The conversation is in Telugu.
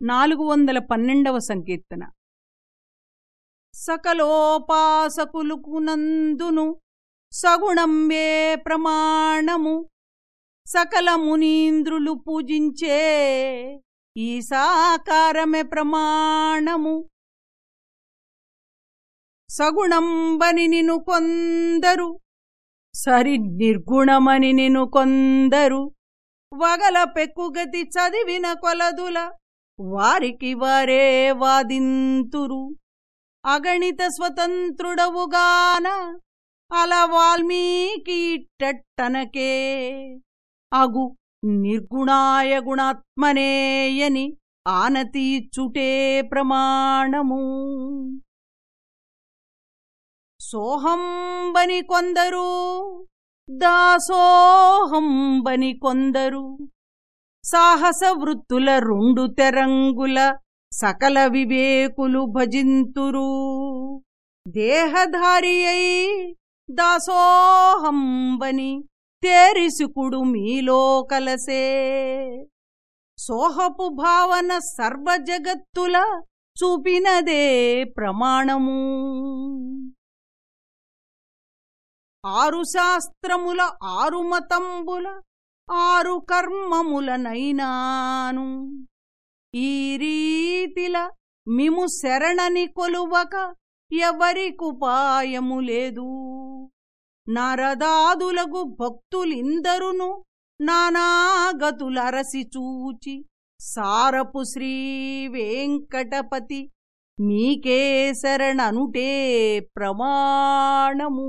నాలుగు వందల పన్నెండవ సంకీర్తన. సకలోపాసకులుకునందును సగుణంబే ప్రమాణము సకల మునీంద్రులు పూజించే ఈ సాకారమే ప్రమాణము. సగుణంబని నిను కొందరు సరి నిర్గుణమని నిను కొందరు వగల పెక్కుగతి చదివిన కొలదుల వారికి వారే వాదింతురు. అగణిత స్వతంత్రుడవుగాన అలా వాల్మీకి ఇట్టనకే అగు నిర్గుణాయ గుణాత్మనేయని ఆనతీచుటే ప్రమాణము. సోహంబని కొందరు దాసోహంబని కొందరు. సాహస వృత్తుల రెండు తెరంగుల సకల వివేకులు భజింతురు. దేహధారి అయి దాసోహంబని తేరిసుకుడు మీలో కలసే. సోహపు భావన సర్వ జగత్తుల చూపినదే ప్రమాణము. ఆరు శాస్త్రముల ఆరు మతంబుల ఆరు కర్మములనైనాను. ఈ రీతిల మిము శరణని కొలువక ఎవరికుపాయము లేదు. నరదాదులగు భక్తులిందరును నానాగతులరసి చూచి సారపు శ్రీ వెంకటపతి మీకే శరణనుటే ప్రమాణము.